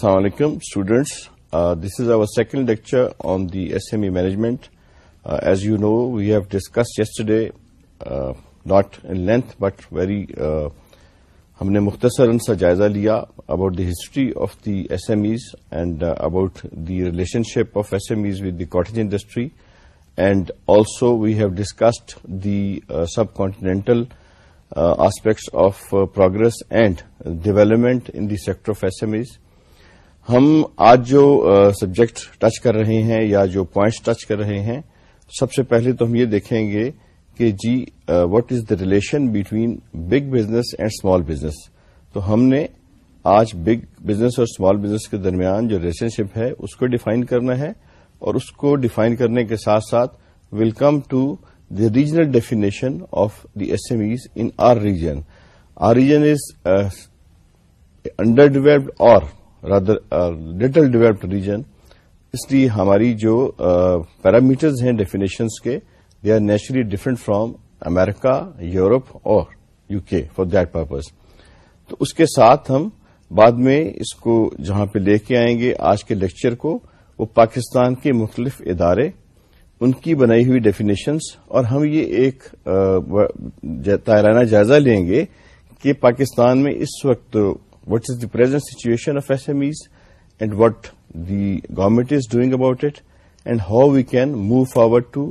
السلام علیکم students this is our second lecture on the S M E management as you know we have discuss yes not not length but very ہم نے مختصر ان سا جائزہ لیا about the history of the S M Es and about the relationship of S M Es with the cottage industry and also we have discussed the subcontinental aspects of progress and development in the sector of S M Es ہم آج جو subject touch کر رہے ہیں یا جو points touch کر رہے ہیں سب سے پہلے تو ہم یہ دیکھیں گے کہ جی what is the relation between big business and small business تو ہم نے آج بگ بزنس اور اسمال بزنس کے درمیان جو ریلیشن شپ ہے اس کو ڈیفائن کرنا ہے اور اس کو ڈیفائن کرنے کے ساتھ ساتھ welcome to the regional definition of the S M Es in our region our region is underdeveloped اور لٹل ڈیولپڈ ریجن اس لیے ہماری جو پیرامیٹرز uh, ہیں ڈیفینیشنز کے they are naturally different from America Europe اور U K for that purpose تو اس کے ساتھ ہم بعد میں اس کو جہاں پہ لے کے آئیں گے آج کے لیکچر کو وہ پاکستان کے مختلف ادارے ان کی بنائی ہوئی ڈیفینیشنز اور ہم یہ ایک تائرانہ uh, جائزہ لیں گے کہ پاکستان میں اس وقت what is the present situation of S M Es and what the government is doing about it and how we can move forward to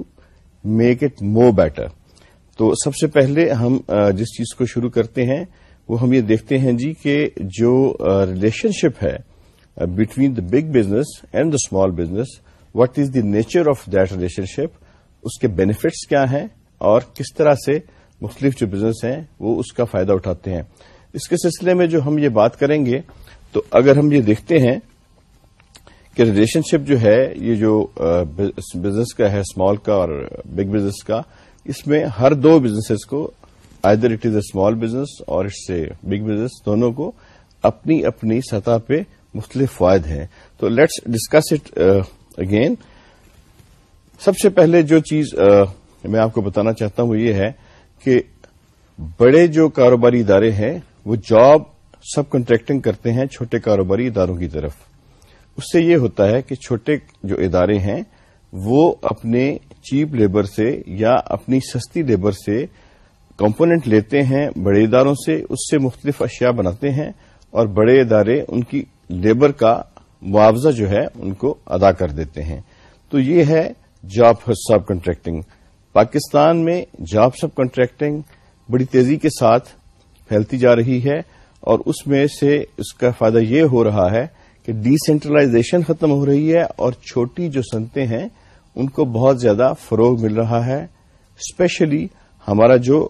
make it more better تو سب سے پہلے ہم جس چیز کو شروع کرتے ہیں وہ ہم یہ دیکھتے ہیں جی کہ جو ریلیشن شپ ہے between the big business and the small business what is the nature of that relationship اس کے بینیفٹس کیا ہیں اور کس طرح سے مختلف جو بزنس ہیں وہ اس کا فائدہ اٹھاتے ہیں اس کے سلسلے میں جو ہم یہ بات کریں گے تو اگر ہم یہ دیکھتے ہیں کہ ریلیشن شپ جو ہے یہ جو بزنس کا ہے اسمال کا اور بگ بزنس کا اس میں ہر دو بزنس کو either it is a small business اور اٹس اے بگ بزنس دونوں کو اپنی اپنی سطح پہ مختلف فوائد ہیں تو لیٹس ڈسکس اٹ اگین سب سے پہلے جو چیز میں آپ کو بتانا چاہتا ہوں یہ ہے کہ بڑے جو کاروباری ادارے ہیں وہ جاب سب کنٹریکٹنگ کرتے ہیں چھوٹے کاروباری اداروں کی طرف اس سے یہ ہوتا ہے کہ چھوٹے جو ادارے ہیں وہ اپنے چیپ لیبر سے یا اپنی سستی لیبر سے کمپوننٹ لیتے ہیں بڑے اداروں سے اس سے مختلف اشیاء بناتے ہیں اور بڑے ادارے ان کی لیبر کا معاوضہ جو ہے ان کو ادا کر دیتے ہیں تو یہ ہے جاب سب کنٹریکٹنگ پاکستان میں جاب سب کنٹریکٹنگ بڑی تیزی کے ساتھ پھیلتی جا رہی ہے اور اس میں سے اس کا فائدہ یہ ہو رہا ہے کہ ڈی سینٹرلائزیشن ختم ہو رہی ہے اور چھوٹی جو سنتیں ہیں ان کو بہت زیادہ فروغ مل رہا ہے اسپیشلی ہمارا جو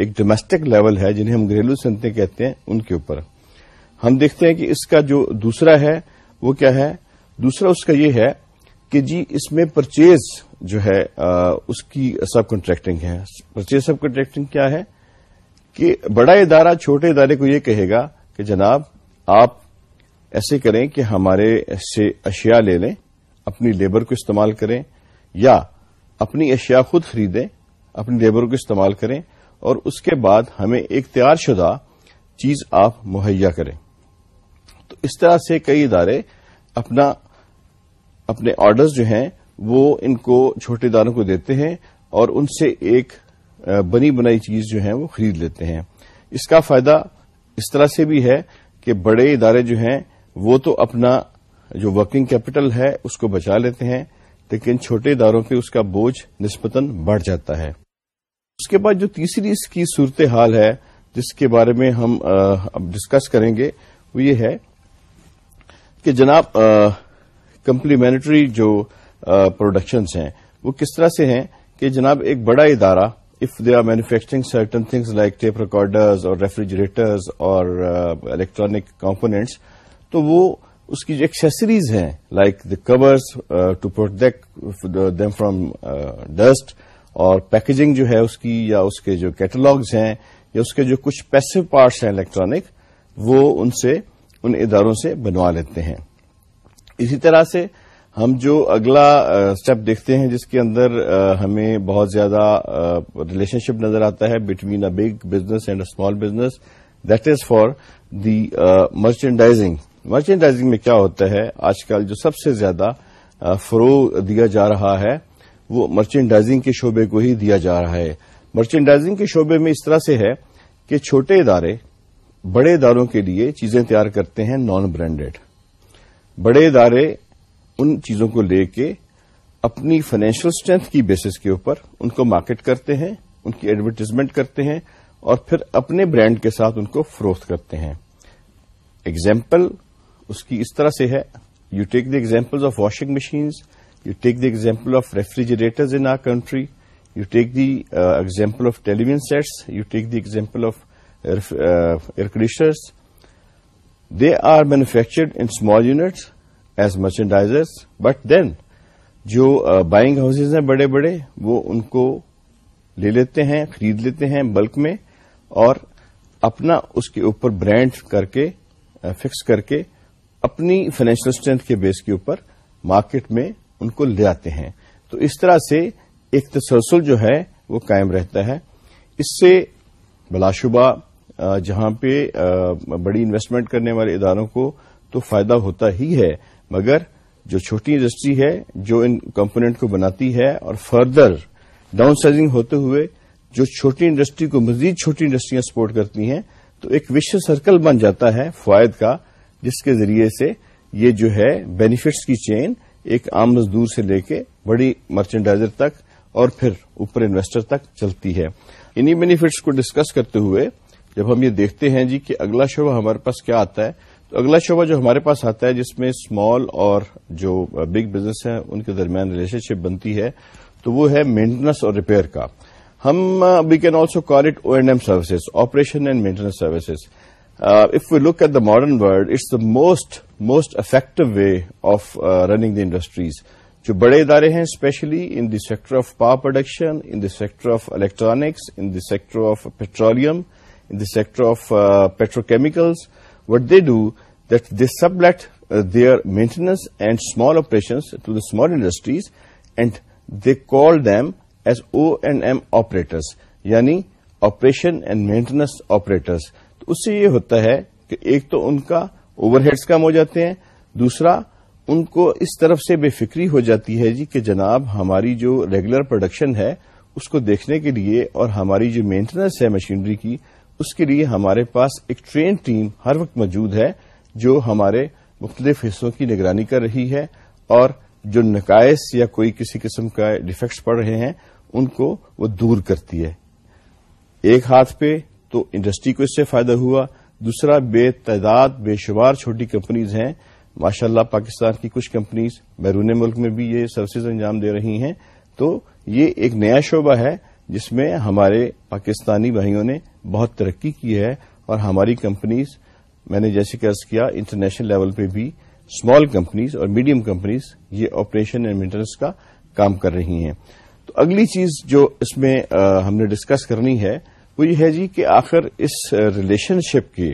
ایک ڈومسٹک لیول ہے جنہیں ہم گھریلو سنتیں کہتے ہیں ان کے اوپر ہم دیکھتے ہیں کہ اس کا جو دوسرا ہے وہ کیا ہے دوسرا اس کا یہ ہے کہ جی اس میں پرچیز جو ہے اس کی سب کنٹریکٹنگ ہے پرچیز سب کنٹریکٹنگ کیا ہے کہ بڑا ادارہ چھوٹے ادارے کو یہ کہے گا کہ جناب آپ ایسے کریں کہ ہمارے سے اشیاء لے لیں اپنی لیبر کو استعمال کریں یا اپنی اشیاء خود خریدیں اپنی لیبر کو استعمال کریں اور اس کے بعد ہمیں ایک تیار شدہ چیز آپ مہیا کریں تو اس طرح سے کئی ادارے اپنا اپنے آرڈرز جو ہیں وہ ان کو چھوٹے اداروں کو دیتے ہیں اور ان سے ایک بنی بنائی چیز جو ہیں وہ خرید لیتے ہیں اس کا فائدہ اس طرح سے بھی ہے کہ بڑے ادارے جو ہیں وہ تو اپنا جو ورکنگ کیپٹل ہے اس کو بچا لیتے ہیں لیکن چھوٹے اداروں پہ اس کا بوجھ نسبتاً بڑھ جاتا ہے اس کے بعد جو تیسری اس کی صورتحال ہے جس کے بارے میں ہم اب ڈسکس کریں گے وہ یہ ہے کہ جناب کمپلیمنٹری جو پروڈکشنز ہیں وہ کس طرح سے ہیں کہ جناب ایک بڑا ادارہ if they are manufacturing certain things like tape recorders اور ریفریجریٹرز اور الیکٹرانک components تو وہ اس کی جو ایکسیسریز ہیں like the covers to protect from dust اور پیکجنگ جو ہے اس کی یا اس کے جو کیٹلاگز ہیں یا اس کے جو کچھ پیسو پارٹس ہیں الیکٹرانک وہ ان سے ان اداروں سے بنوا لیتے ہیں اسی طرح سے ہم جو اگلا اسٹیپ دیکھتے ہیں جس کے اندر ہمیں بہت زیادہ ریلیشن شپ نظر آتا ہے between a big business and a small business that is for the merchandising merchandising میں کیا ہوتا ہے آج کل جو سب سے زیادہ فروغ دیا جا رہا ہے وہ مرچنڈائزنگ کے شعبے کو ہی دیا جا رہا ہے مرچنڈائزنگ کے شعبے میں اس طرح سے ہے کہ چھوٹے ادارے بڑے اداروں کے لیے چیزیں تیار کرتے ہیں نان برانڈیڈ بڑے ادارے ان چیزوں کو لے کے اپنی فائنینشل اسٹرینتھ کی بیسس کے اوپر ان کو مارکیٹ کرتے ہیں ان کی ایڈورٹیزمنٹ کرتے ہیں اور پھر اپنے برانڈ کے ساتھ ان کو فروخت کرتے ہیں ایگزامپل اس کی اس طرح سے ہے you take the example of washing machines you take the example of refrigerators in our country you take the example of television sets you take the example of air conditioners they are manufactured in small units as merchandisers but then جو buying houses ہیں بڑے بڑے وہ ان کو لے لیتے ہیں خرید لیتے ہیں بلک میں اور اپنا اس کے اوپر برانڈ کر کے فکس کر کے اپنی فائنینشل اسٹرینتھ کے بیس کے اوپر مارکیٹ میں ان کو لے آتے ہیں تو اس طرح سے ایک تسلسل جو ہے وہ قائم رہتا ہے اس سے بلاشبہ جہاں پہ بڑی انویسٹمنٹ کرنے والے اداروں کو تو فائدہ ہوتا ہی ہے مگر جو چھوٹی انڈسٹری ہے جو ان کمپونیٹ کو بناتی ہے اور فردر ڈاؤن سائزنگ ہوتے ہوئے جو چھوٹی انڈسٹری کو مزید چھوٹی انڈسٹریاں سپورٹ کرتی ہیں تو ایک وشو سرکل بن جاتا ہے فوائد کا جس کے ذریعے سے یہ جو ہے بینیفٹس کی چین ایک عام مزدور سے لے کے بڑی مرچنڈائزر تک اور پھر اوپر انویسٹر تک چلتی ہے انہی بینیفٹس کو ڈسکس کرتے ہوئے جب ہم یہ دیکھتے ہیں جی کہ اگلا شعبہ ہمارے پاس کیا آتا ہے تو اگلا شعبہ جو ہمارے پاس آتا ہے جس میں اسمال اور جو بگ بزنس ہیں ان کے درمیان ریلیشن شپ بنتی ہے تو وہ ہے مینٹننس اور ریپیئر کا ہم we can also call it O and M services operation and maintenance services if we look at the modern world it's the most most effective way of running the industries جو بڑے ادارے ہیں especially in the sector of power production in the sector of electronics in the sector of petroleum in the sector of petrochemicals what they do that this sublet their maintenance and small operations to the small industries and they call them as O and M operators یعنی operation and maintenance operators تو اس سے یہ ہوتا ہے کہ ایک تو ان کا اوورہڈس کم ہو جاتے ہیں دوسرا ان کو اس طرف سے بے فکری ہو جاتی ہے جی کہ جناب ہماری جو ریگولر پروڈکشن ہے اس کو دیکھنے کے لیے اور ہماری جو مینٹیننس ہے مشینری کی اس کے لیے ہمارے پاس ایک ٹرین ٹیم ہر وقت موجود ہے جو ہمارے مختلف حصوں کی نگرانی کر رہی ہے اور جو نقائص یا کوئی کسی قسم کا ڈیفیکٹس پڑ رہے ہیں ان کو وہ دور کرتی ہے ایک ہاتھ پہ تو انڈسٹری کو اس سے فائدہ ہوا دوسرا بے تعداد بے شمار چھوٹی کمپنیز ہیں ماشاء اللہ پاکستان کی کچھ کمپنیز بیرون ملک میں بھی یہ سروسز انجام دے رہی ہیں تو یہ ایک نیا شعبہ ہے جس میں ہمارے پاکستانی بھائیوں نے بہت ترقی کی ہے اور ہماری کمپنیز میں نے جیسے قرض کیا انٹرنیشنل لیول پہ بھی اسمال کمپنیز اور میڈیم کمپنیز یہ آپریشن اینڈ مینٹنس کا کام کر رہی ہیں تو اگلی چیز جو اس میں ہم نے ڈسکس کرنی ہے وہ یہ ہے جی کہ آخر اس ریلیشن شپ کے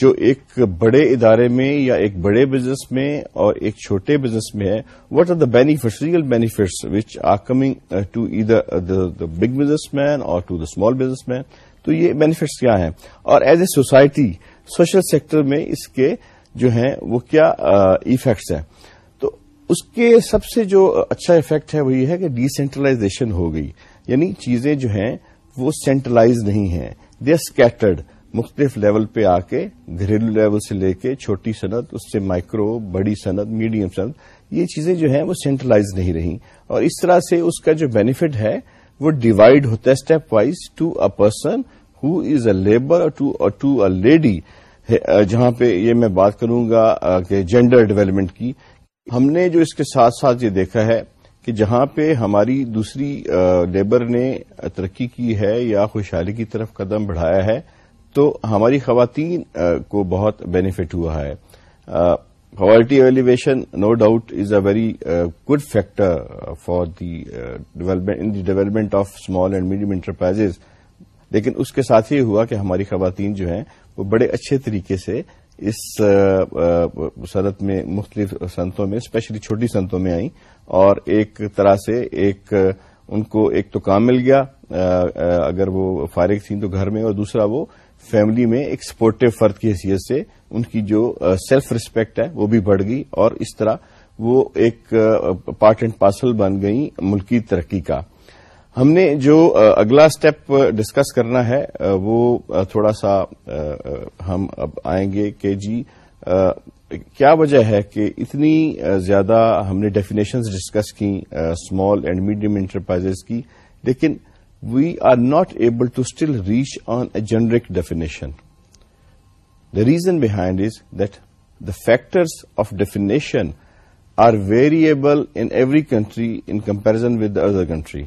جو ایک بڑے ادارے میں یا ایک بڑے بزنس میں اور ایک چھوٹے بزنس میں ہے what are the real benefits which are coming to other big businessman اور to the small business man تو یہ بینیفٹس کیا ہیں اور as a society social sector میں اس کے جو ہیں وہ کیا ایفیکٹس uh, ہیں تو اس کے سب سے جو اچھا افیکٹ ہے وہ یہ ہے کہ ڈی سینٹرلائزیشن ہو گئی یعنی چیزیں جو ہیں وہ سینٹرلائز نہیں ہیں دے آر اسکیٹرڈ مختلف لیول پہ آ کے گھریلو لیول سے لے کے چھوٹی صنعت اس سے مائکرو بڑی صنعت میڈیم صنعت یہ چیزیں جو ہیں وہ سینٹرلائز نہیں رہیں اور اس طرح سے اس کا جو بینیفٹ ہے وہ ڈیوائڈ ہوتا ہے stepwise to a person who is a labour to a lady جہاں پہ یہ میں بات کروں گا کہ جینڈر ڈیولپمنٹ کی ہم نے جو اس کے ساتھ ساتھ یہ دیکھا ہے کہ جہاں پہ ہماری دوسری لیبر نے ترقی کی ہے یا خوشحالی کی طرف قدم بڑھایا ہے تو ہماری خواتین کو بہت بینیفٹ ہوا ہے quality evaluation no doubt is a very good factor for the in the development of small and medium enterprise لیکن اس کے ساتھ یہ ہوا کہ ہماری خواتین جو ہیں وہ بڑے اچھے طریقے سے اس صنعت میں مختلف سنتوں میں اسپیشلی چھوٹی سنتوں میں آئیں اور ایک طرح سے ایک ان کو ایک تو کام مل گیا اگر وہ فارغ تھیں تو گھر میں اور دوسرا وہ فیملی میں ایک سپورٹو فرد کی حیثیت سے ان کی جو سیلف ریسپیکٹ ہے وہ بھی بڑھ گئی اور اس طرح وہ ایک پارٹ اینڈ پارسل بن گئی ملکی ترقی کا ہم نے جو اگلا اسٹیپ ڈسکس کرنا ہے وہ تھوڑا سا ہم اب آئیں گے کہ جی کیا وجہ ہے کہ اتنی زیادہ ہم نے ڈیفینیشنز ڈسکس کی اسمال اینڈ میڈیم انٹرپرائز کی لیکن we are not able to still reach on a generic definition the reason behind is that the factors of definition are variable in every country in comparison with other country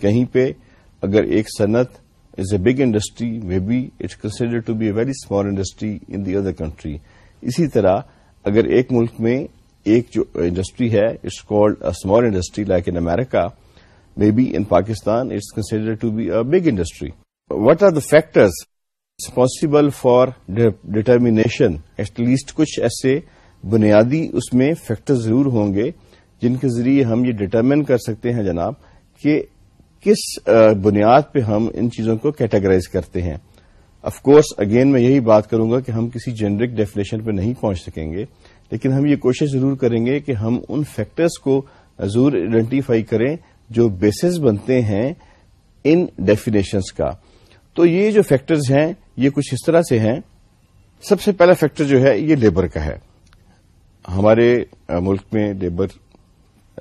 کہیں پہ اگر ایک صنعت is a big industry maybe it's consider to be a very small industry in the other country اسی طرح اگر ایک ملک میں ایک جو انڈسٹری ہے it's called a small industry like in America maybe in Pakistan it's consider to be a big industry what are the factors responsible for determination at least کچھ ایسے بنیادی اس میں فیکٹر ضرور ہوں گے جن کے ذریعے ہم یہ ڈیٹرمن کر سکتے ہیں جناب کہ کس بنیاد پہ ہم ان چیزوں کو کیٹاگرائز کرتے ہیں کورس اگین میں یہی بات کروں گا کہ ہم کسی جینرک ڈیفینیشن پہ نہیں پہنچ سکیں گے لیکن ہم یہ کوشش ضرور کریں گے کہ ہم ان فیکٹرز کو ضرور آئیڈینٹیفائی کریں جو بیسز بنتے ہیں ان ڈیفینیشنس کا تو یہ جو فیکٹرز ہیں یہ کچھ اس طرح سے ہیں سب سے پہلا فیکٹر جو ہے یہ لیبر کا ہے ہمارے ملک میں labour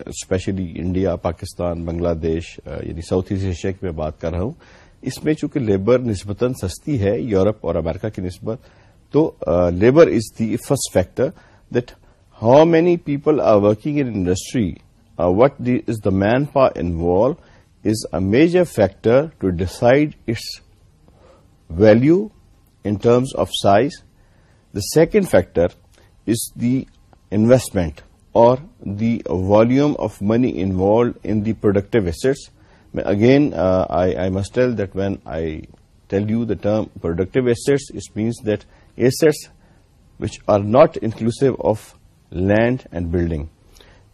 especially India Pakistan Bangladesh یعنی ساؤتھ ایسٹ ایشیا کی میں بات کر رہا ہوں اس میں چونکہ لیبر نسبتاً سستی ہے یورپ اور امریکہ کی نسبت تو labour is the first factor that how many people are working in industry Uh, what is the manpower involved is a major factor to decide its value in terms of size. The second factor is the investment or the volume of money involved in the productive assets. Again, uh, I must tell that when I tell you the term productive assets, it means that assets which are not inclusive of land and building.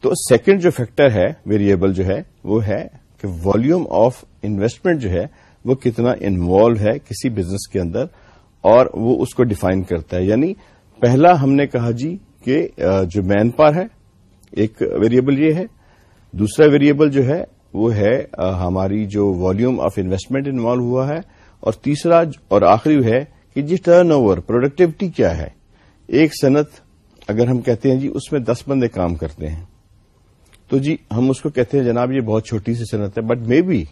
تو second جو factor ہے variable جو ہے وہ ہے کہ volume of investment جو ہے وہ کتنا انوالو ہے کسی بزنس کے اندر اور وہ اس کو ڈیفائن کرتا ہے یعنی پہلا ہم نے کہا جی کہ جو مین پار ہے ایک ویریبل یہ ہے دوسرا ویریبل جو ہے وہ ہے ہماری جو ولیوم آف انویسٹمنٹ انوالو ہوا ہے اور تیسرا اور آخری ہے کہ جی ٹرن اوور پروڈکٹیوٹی کیا ہے ایک صنعت اگر ہم کہتے ہیں جی اس میں دس بندے کام کرتے ہیں تو جی ہم اس کو کہتے ہیں جناب یہ بہت چھوٹی سی صنعت ہے but may be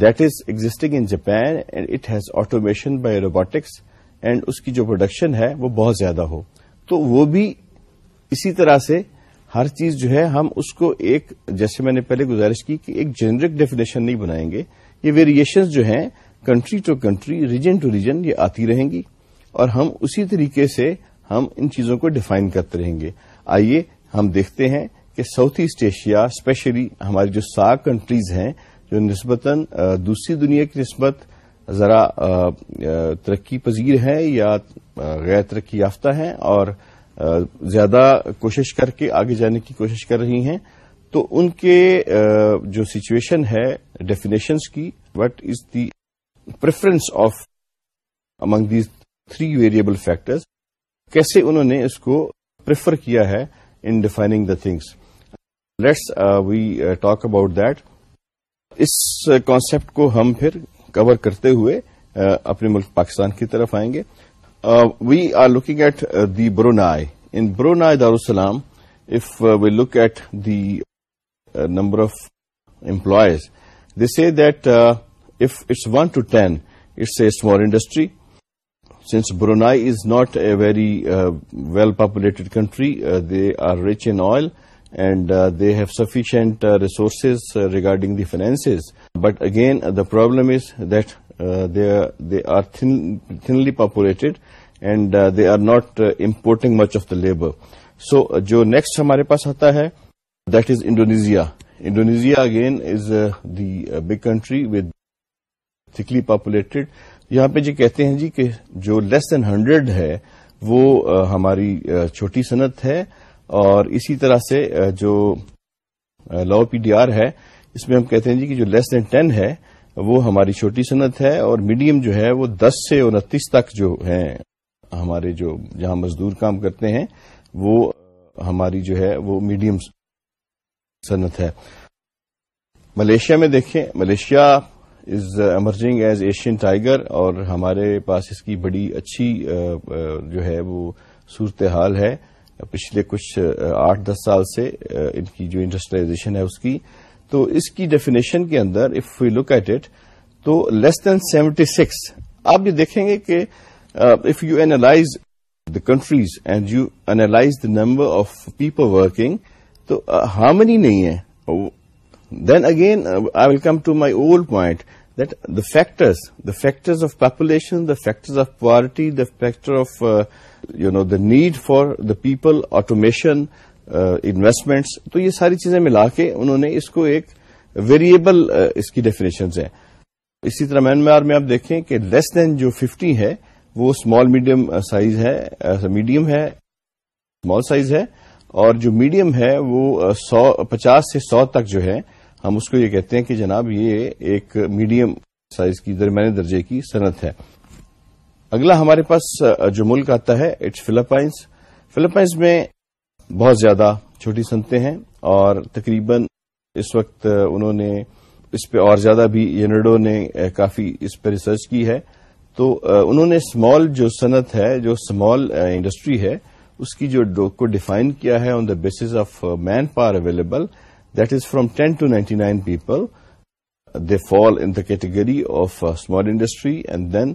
that is existing in Japan and it has automation by robotics and اس کی جو پروڈکشن ہے وہ بہت زیادہ ہو تو وہ بھی اسی طرح سے ہر چیز جو ہے ہم اس کو ایک جیسے میں نے پہلے گزارش کی کہ ایک جنرک ڈیفینیشن نہیں بنائیں گے یہ ویریشنز جو ہیں country to country region to region یہ آتی رہیں گی اور ہم اسی طریقے سے ہم ان چیزوں کو ڈیفائن کرتے رہیں گے آئیے ہم دیکھتے ہیں کہ ساؤتھ ایسٹ ایشیا اسپیشلی ہماری جو سا کنٹریز ہیں جو نسبتاً دوسری دنیا کی نسبت ذرا ترقی پذیر ہے یا غیر ترقی یافتہ ہیں اور زیادہ کوشش کر کے آگے جانے کی کوشش کر رہی ہیں تو ان کے جو سچویشن ہے ڈیفینیشنس کی what is the preference of among these three variable factors کیسے انہوں نے اس کو پریفر کیا ہے in defining the things let's we talk about that us concept کو ہم پھر کور کرتے ہوئے اپنے ملک پاکستان کی طرف آئیں گے we are looking at the in Brunei Darussalam if we look at the number of employees they see that if it's one two ten it's a small industry since Brunei is not a very well populated country they are rich in oil have sufficient resources regarding the finance but again the problem is that they are thinly populated and they are not importing much of the labour so جو next ہمارے پاس آتا ہے that is Indonesia Indonesia again is the big country with thinly populated یہاں پہ جی کہتے ہیں جی جو لیس دین ہنڈریڈ ہے وہ uh, ہماری uh, چھوٹی صنعت ہے اور اسی طرح سے جو لا پی ڈی آر ہے اس میں ہم کہتے ہیں جی کہ جو لیس دین ٹین ہے وہ ہماری چھوٹی صنعت ہے اور میڈیم جو ہے وہ دس سے انتیس تک جو ہیں ہمارے جو جہاں مزدور کام کرتے ہیں وہ ہماری جو ہے وہ میڈیم صنعت ہے ملیشیا میں دیکھیں Malaysia is emerging as Asian tiger اور ہمارے پاس اس کی بڑی اچھی جو ہے وہ صورتحال ہے پچھلے کچھ آٹھ دس سال سے ان کی جو انڈسٹریلائزیشن ہے اس کی تو اس کی ڈیفینیشن کے اندر if we look at it تو لیس دین سیونٹی سکس آپ یہ دیکھیں گے کہ if you analyse the countries and you analyse the number of people working تو ہارمنی نہیں ہے then again I come to my old point that the factors the factors of population the factors of poverty the factor of you know the need for the people automation investments تو یہ ساری چیزیں ملا کے انہوں نے اس کو ایک ویریبل uh, اس کی ڈیفینیشن اسی طرح میانمار میں آپ دیکھیں کہ لیس دین جو 50 ہے وہ اسمال میڈیم سائز ہے میڈیم uh, ہے اسمال سائز ہے اور جو میڈیم ہے وہ uh, سو پچاس سے سو تک جو ہے ہم اس کو یہ کہتے ہیں کہ جناب یہ ایک میڈیم سائز کی درمیانے درجے کی صنعت ہے اگلا ہمارے پاس جو ملک آتا ہے اٹس فلپائنس فلپائنس میں بہت زیادہ چھوٹی سنتیں ہیں اور تقریباً اس وقت انہوں نے اس پہ اور زیادہ بھی یونیڈو نے کافی اس پہ ریسرچ کی ہے تو انہوں نے سمال جو صنعت ہے جو سمال انڈسٹری ہے اس کی جو کو ڈیفائن کیا ہے on the basis of manpower available that is from ten to ninety nine people they fall in the category of small industry and then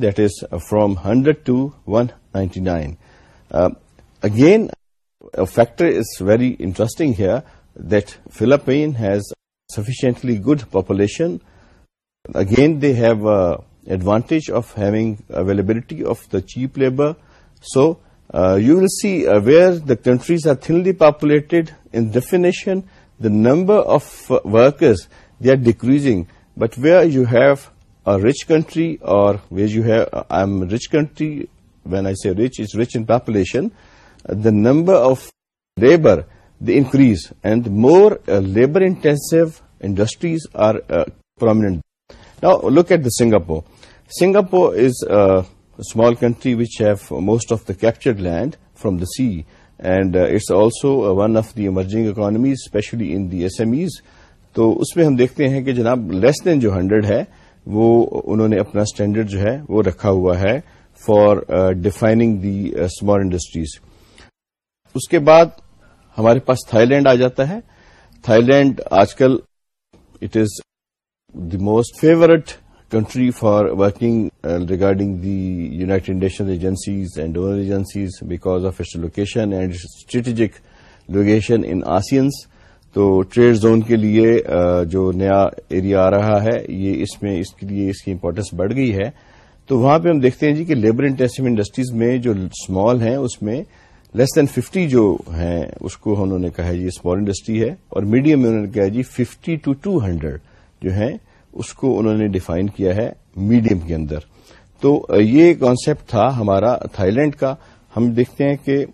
that is from 100 to 199. Uh, again, a factor is very interesting here that Philippines has sufficiently good population. Again, they have uh, advantage of having availability of the cheap labor. So, uh, you will see where the countries are thinly populated in definition, the number of workers, they are decreasing. But where you have rich country اور which you have I am rich country when I see rich is rich in population the number of labour they increase and more labour intensive industries are at the Singapore. Singapore is uh, a small country which have most of the captured land from the sea and uh, it's also uh, one of the emerging economies especially in the SMEs. تو اس میں ہم دیکھتے ہیں کہ جناب لیس دین جو hundred ہے وہ انہوں نے اپنا اسٹینڈرڈ جو ہے وہ رکھا ہوا ہے for defining the small industries اس کے بعد ہمارے پاس تھائی لینڈ آ جاتا ہے تھائی لینڈ آج کل it is the most favourite country for working regarding the United Nation agencies and donor agencies because of its location and strategic location in ASEAN's تو trade zone کے لیے جو نیا area آ رہا ہے یہ اس میں اس کے لیے اس کی امپورٹینس بڑھ گئی ہے تو وہاں پہ ہم دیکھتے ہیں جی کہ لیبر انٹینسو انڈسٹریز میں جو اسمال ہیں اس میں لیس دین ففٹی جو ہیں اس کو انہوں نے کہا جی اسمال انڈسٹری ہے اور میڈیم میں انہوں نے کہا جی ففٹی ٹو ٹو ہنڈریڈ جو ہیں اس کو انہوں نے ڈیفائن کیا ہے میڈیم کے اندر تو یہ کانسیپٹ تھا ہمارا تھا لینڈ کا ہم دیکھتے ہیں کہ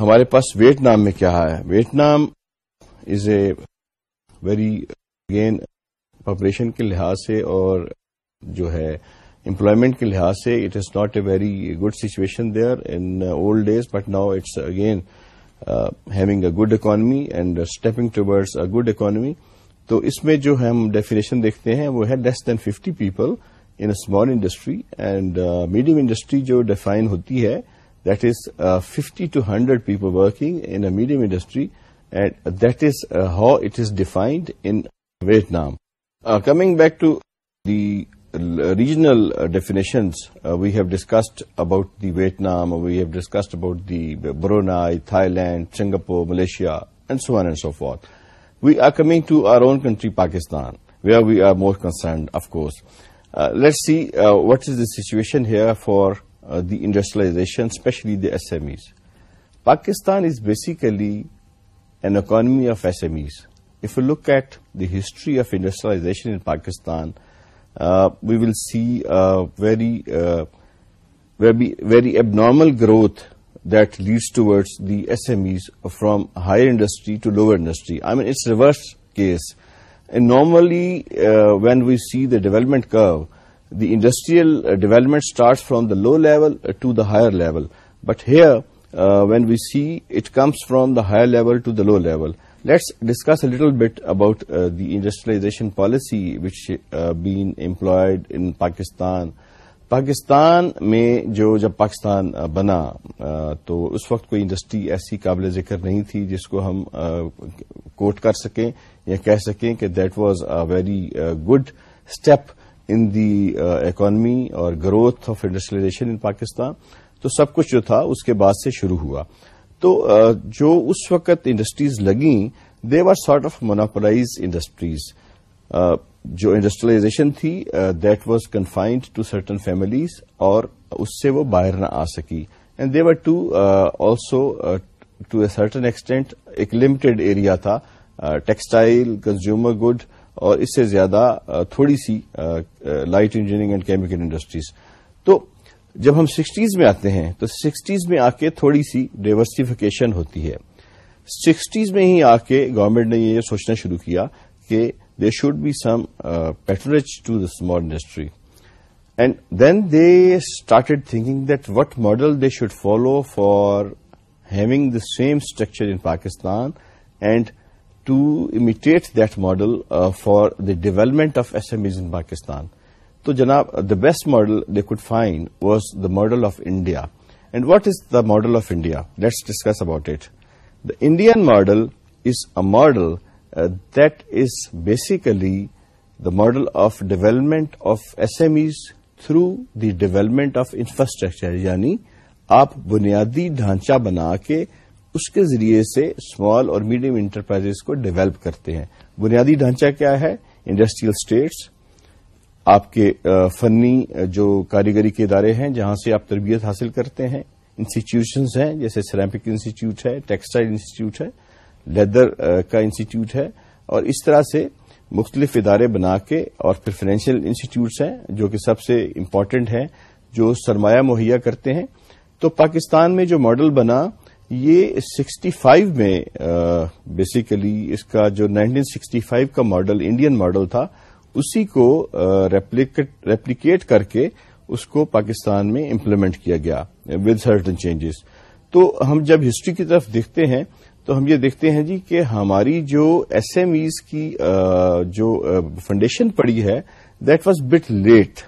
ہمارے پاس ویٹ نام میں کیا ہے Vietnam is a very again population کے لحاظ سے اور جو ہے امپلائمنٹ کے لحاظ سے it is not a very good situation the old days but now it's again having a good economy and stepping towards a good economy تو اس میں جو ہم ڈیفینیشن دیکھتے ہیں وہ ہے less than fifty people in small industry and medium industry جو ڈیفائن ہوتی ہے that is fifty to hundred people working in a medium industry And that is uh, how it is defined in Vietnam. Uh, coming back to the regional uh, definitions, we have discussed about the Vietnam, we have discussed about the Brunei, Thailand, Singapore, Malaysia, and so on and so forth. We are coming to our own country, Pakistan, where we are more concerned, of course. Let's see what is the situation here for the industrialization, especially the SMEs. Pakistan is basically an economy of SMEs. If you look at the history of industrialization in Pakistan, uh, we will see a uh, very abnormal growth that leads towards the SMEs from higher industry to lower industry. I mean, it's reverse case. And normally, uh, when we see the development curve, the industrial development starts from the low level to the higher level. But here, when we see it comes from the higher level to the low level about the industrialisation policy which employed in Pakistan Pakistan میں جو جب Pakistan uh, بنا uh, تو اس وقت کوئی industry ایسی قابل ذکر نہیں تھی جس کو ہم کوٹ uh, کر سکیں یا کہہ سکیں کہ that was a very good step in the economy اور growth of industrialisation in Pakistan تو سب کچھ جو تھا اس کے بعد سے شروع ہوا تو جو اس وقت انڈسٹریز لگیں they are sort of monopolise industries جو انڈسٹریلائزیشن تھی that was confined to certain families اور اس سے وہ باہر نہ آ سکی and they're are to also to a certain extent ایک لمیٹڈ ایریا تھا ٹیکسٹائل کنزیومر گڈ اور اس سے زیادہ تھوڑی سی light engineering and chemical industries تو جب ہم سکسٹیز میں آتے ہیں تو سکسٹیز میں آ کے تھوڑی سی ڈائیورسفیکیشن ہوتی ہے سکسٹیز میں ہی آ کے گورنمنٹ نے یہ سوچنا شروع کیا کہ they should be some patronage to the small industry and then they started thinking that what model they should follow for having the same structure in Pakistan and to imitate that model for the development of S M Es in Pakistan تو جناب the best model they could find was the model of India and what is the model of India let's discuss about it the Indian model is a model that is basically the model of development of S M Es through the development of infrastructure یعنی آپ بنیادی ڈھانچہ بنا کے اس کے ذریعے سے اسمال اور میڈیم انٹرپرائز کو ڈیولپ کرتے ہیں بنیادی ڈھانچہ کیا ہے انڈسٹریل اسٹیٹس آپ کے فنی جو کاریگری کے ادارے ہیں جہاں سے آپ تربیت حاصل کرتے ہیں انسٹیٹیوشنز ہیں جیسے سرمپک انسٹیٹیوٹ ہے ٹیکسٹائل انسٹیٹیوٹ ہے لیدر کا انسٹیٹیوٹ ہے اور اس طرح سے مختلف ادارے بنا کے اور پھر فائنینشیل انسٹیٹیوٹس ہیں جو کہ سب سے امپارٹینٹ ہیں جو سرمایہ مہیا کرتے ہیں تو پاکستان میں جو ماڈل بنا یہ سکسٹی فائیو میں بیسیکلی اس کا جو نائنٹین سکسٹی فائیو کا ماڈل انڈین ماڈل تھا اسی کو ریپلیکیٹ کر کے اس کو پاکستان میں امپلیمنٹ کیا گیا ود سرٹن چینجز تو ہم جب ہسٹری کی طرف دیکھتے ہیں تو ہم یہ دیکھتے ہیں جی کہ ہماری جو ایس ایم ایز کی جو فنڈیشن پڑی ہے that was but late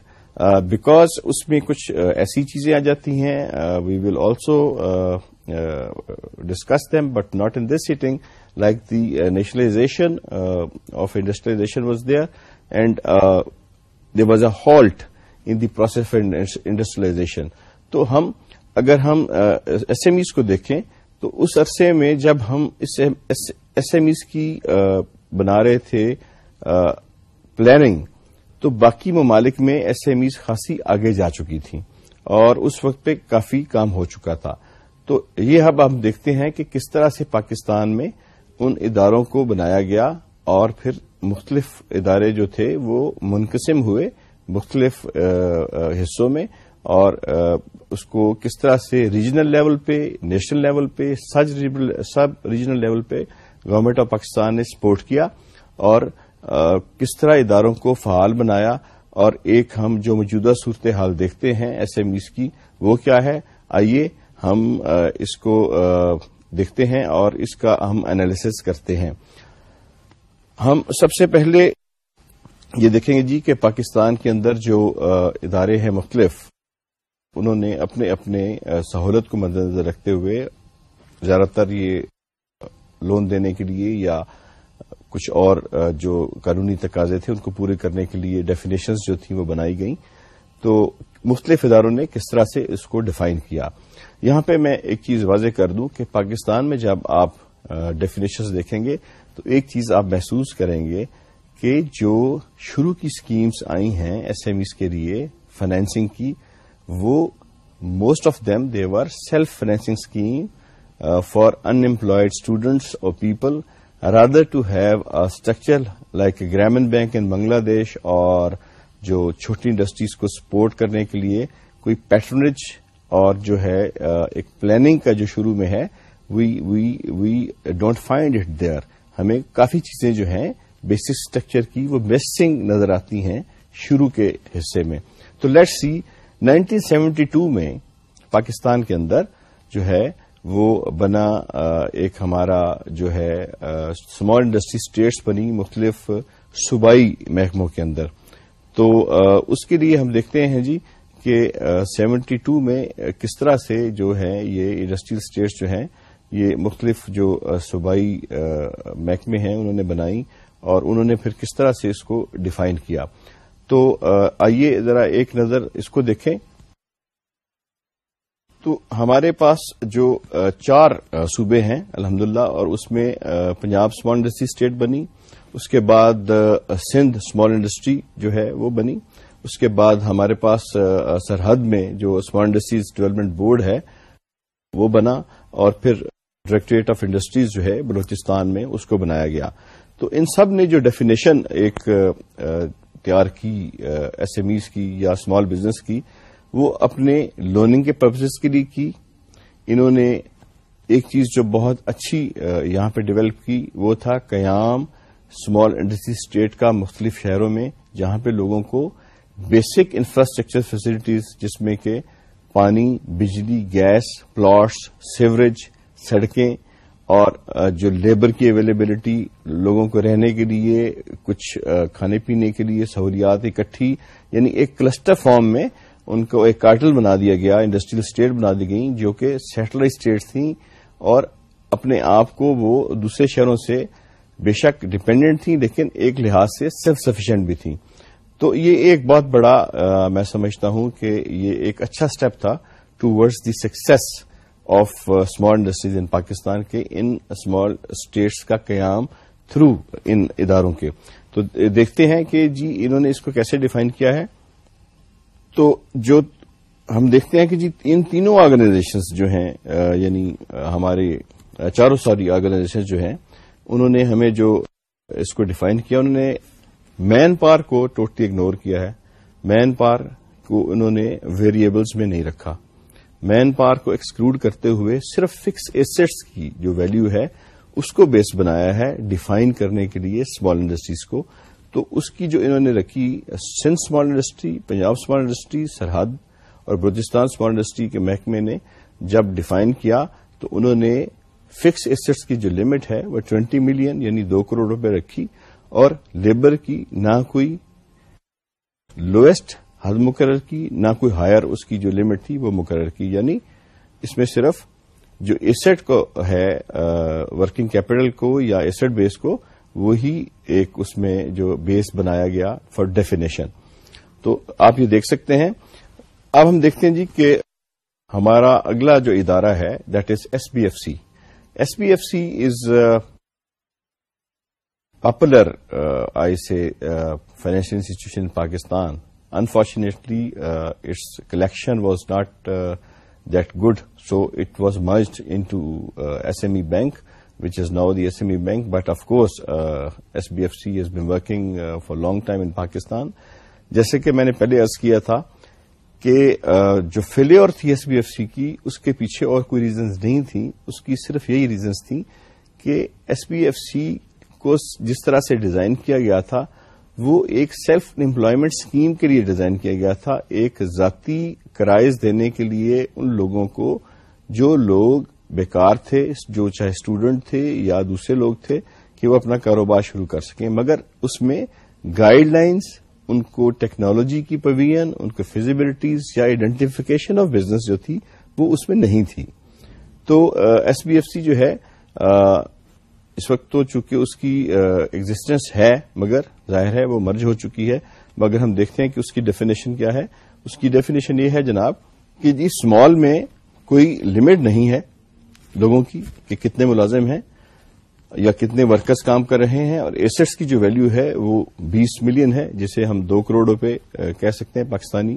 because اس میں کچھ ایسی چیزیں آ جاتی ہیں we will also discuss them but not in this setting like the nationalisation of industrialisation was there and there was a halt in the process of industrialisation تو ہم اگر ہم ایس ایم ایز کو دیکھیں تو اس عرصے میں جب ہم ایس ایم ایز کی uh, بنا رہے تھے پلاننگ uh, تو باقی ممالک میں ایس ایم ایز خاصی آگے جا چکی تھیں اور اس وقت پہ کافی کام ہو چکا تھا تو یہ اب ہم دیکھتے ہیں کہ کس طرح سے پاکستان میں ان اداروں کو بنایا گیا اور پھر مختلف ادارے جو تھے وہ منقسم ہوئے مختلف حصوں میں اور اس کو کس طرح سے ریجنل لیول پہ نیشنل لیول پہ سب ریجنل لیول پہ گورنمنٹ آف پاکستان نے سپورٹ کیا اور کس طرح اداروں کو فعال بنایا اور ایک ہم جو موجودہ صورتحال دیکھتے ہیں ایس ایم ایس کی وہ کیا ہے آئیے ہم اس کو دیکھتے ہیں اور اس کا ہم انالیس کرتے ہیں ہم سب سے پہلے یہ دیکھیں گے جی کہ پاکستان کے اندر جو ادارے ہیں مختلف انہوں نے اپنے اپنے سہولت کو مد نظر رکھتے ہوئے زیادہ تر یہ لون دینے کے لیے یا کچھ اور جو قانونی تقاضے تھے ان کو پورے کرنے کے لیے ڈیفینیشنز جو تھیں وہ بنائی گئیں تو مختلف اداروں نے کس طرح سے اس کو ڈیفائن کیا یہاں پہ میں ایک چیز واضح کر دوں کہ پاکستان میں جب آپ ڈیفینیشنز دیکھیں گے تو ایک چیز آپ محسوس کریں گے کہ جو شروع کی اسکیمس آئی ہیں ایس ایم ایس کے لیے فائنینسنگ کی وہ most of them they're self financing scheme for employed students اور people rather to have structure like Grameen Bank in Bangladesh اور جو چھوٹی انڈسٹریز کو سپورٹ کرنے کے لیے کوئی پیٹرنج اور جو ہے uh, ایک پلاننگ کا جو شروع میں ہے we don't find it there ہمیں کافی چیزیں جو ہیں بیسک اسٹرکچر کی وہ مسنگ نظر آتی ہیں شروع کے حصے میں تو let see nineteen seventy two میں پاکستان کے اندر جو ہے وہ بنا ایک ہمارا جو ہے سمال انڈسٹری اسٹیٹس بنی مختلف صوبائی محکموں کے اندر تو اس کے لیے ہم دیکھتے ہیں جی سیونٹی ٹو میں کس طرح سے جو ہے یہ انڈسٹریل اسٹیٹس جو ہیں یہ مختلف جو صوبائی محکمے ہیں انہوں نے بنائی اور انہوں نے پھر کس طرح سے اس کو ڈیفائن کیا تو آئیے ذرا ایک نظر اس کو دیکھیں تو ہمارے پاس جو چار صوبے ہیں الحمدللہ اور اس میں پنجاب اسمال انڈسٹری اسٹیٹ بنی اس کے بعد سندھ اسمال انڈسٹری جو ہے وہ بنی اس کے بعد ہمارے پاس سرحد میں جو اسمال انڈسٹریز ڈیولپمنٹ بورڈ ہے وہ بنا اور پھر ڈائریکٹریٹ آف انڈسٹریز جو ہے بلوچستان میں اس کو بنایا گیا تو ان سب نے جو ڈیفینیشن ایک تیار کی ایس ایم ایز کی یا اسمال بزنس کی وہ اپنے لرننگ کے پرپز کے لیے کی انہوں نے ایک چیز جو بہت اچھی یہاں پہ ڈیولپ کی وہ تھا قیام اسمال انڈسٹری اسٹیٹ کا مختلف شہروں میں جہاں پہ لوگوں کو بیسک انفراسٹرکچر فیسلٹیز جس میں کہ پانی بجلی گیس پلاٹس سیوریج سڑکیں اور جو لیبر کی اویلیبلٹی لوگوں کو رہنے کے لیے کچھ کھانے پینے کے لیے سہولیات اکٹھی یعنی ایک کلسٹر فارم میں ان کو ایک کارٹل بنا دیا گیا انڈسٹریل اسٹیٹ بنا دی گئیں جو کہ سیٹلائٹ اسٹیٹ تھیں اور اپنے آپ کو وہ دوسرے شہروں سے بے شک ڈپینڈنٹ تھیں لیکن ایک لحاظ سے سیلف سفیشینٹ بھی تھیں تو یہ ایک بہت بڑا میں سمجھتا ہوں کہ یہ ایک اچھا اسٹیپ تھا towards the success of small industries in Pakistan کے ان اسمال اسٹیٹس کا قیام تھرو ان اداروں کے تو eh, دیکھتے ہیں کہ جی انہوں نے اس کو کیسے ڈیفائن کیا ہے تو جو ہم دیکھتے ہیں کہ جی ان تینوں آرگنائزیشنز جو ہیں eh, یعنی eh, ہمارے چاروں ساری آرگنائزیشن جو ہیں انہوں نے ہمیں جو اس کو ڈیفائن کیا انہوں نے مین پار کو ٹوٹلی اگنور کیا ہے مین پار کو انہوں نے ویریبلز میں نہیں رکھا مین پاور کو ایکسکلوڈ کرتے ہوئے صرف فکس ایسٹس کی جو ویلو ہے اس کو بیس بنایا ہے ڈیفائن کرنے کے لیے اسمال انڈسٹریز کو تو اس کی جو انہوں نے رکھی Sindh small industry Punjab small industry Sarhad اور بلوچستان اسمال انڈسٹری کے محکمے نے جب ڈیفائن کیا تو انہوں نے فکس ایسٹس کی جو لمٹ ہے وہ ٹوینٹی ملین یعنی دو کروڑ روپے رکھی اور لیبر کی نہ کوئی لوئسٹ حد مقرر کی نہ کوئی ہائر اس کی جو لمٹ تھی وہ مقرر کی یعنی اس میں صرف جو ایسٹ کو ہے ورکنگ کیپٹل کو یا ایسٹ بیس کو وہی ایک اس میں جو بیس بنایا گیا فار ڈیفینیشن تو آپ یہ دیکھ سکتے ہیں اب ہم دیکھتے ہیں جی کہ ہمارا اگلا جو ادارہ ہے that is S B F C S B F C is popular I say financial institution Pakistan unfortunately it's collection was not that good so it was it into S M E bank which is now the S M E bank but of course S B F C for been working for long time in Pakistan جیسے کہ میں نے پہلے ارض کیا تھا کہ uh, جو فیلور تھی ایس بی ایف سی کی اس کے پیچھے اور کوئی ریزنز نہیں تھیں اس کی صرف یہی ریزنز تھیں کہ ایس بی ایف سی کو جس طرح سے ڈیزائن کیا گیا تھا وہ ایک سیلف امپلائمنٹ اسکیم کے لیے ڈیزائن کیا گیا تھا ایک ذاتی کرائز دینے کے لیے ان لوگوں کو جو لوگ بیکار تھے جو چاہے اسٹوڈنٹ تھے یا دوسرے لوگ تھے کہ وہ اپنا کاروبار شروع کر سکیں مگر اس میں گائیڈ لائنز ان کو ٹیکنالوجی کی پویژن ان کو فیزیبلٹیز یا آئیڈینٹیفیکیشن آف بزنس جو تھی وہ اس میں نہیں تھی تو ایس بی ایف سی جو ہے اس وقت تو چونکہ اس کی ایگزٹینس ہے مگر ظاہر ہے وہ مرج ہو چکی ہے مگر ہم دیکھتے ہیں کہ اس کی ڈیفینیشن کیا ہے اس کی ڈیفینیشن یہ ہے جناب کہ جی اسمال میں کوئی لمٹ نہیں ہے لوگوں کی کہ کتنے ملازم ہیں یا کتنے ورکرز کام کر رہے ہیں اور ایسٹس کی جو ویلیو ہے وہ بیس ملین ہے جسے ہم دو کروڑ روپے کہہ سکتے ہیں پاکستانی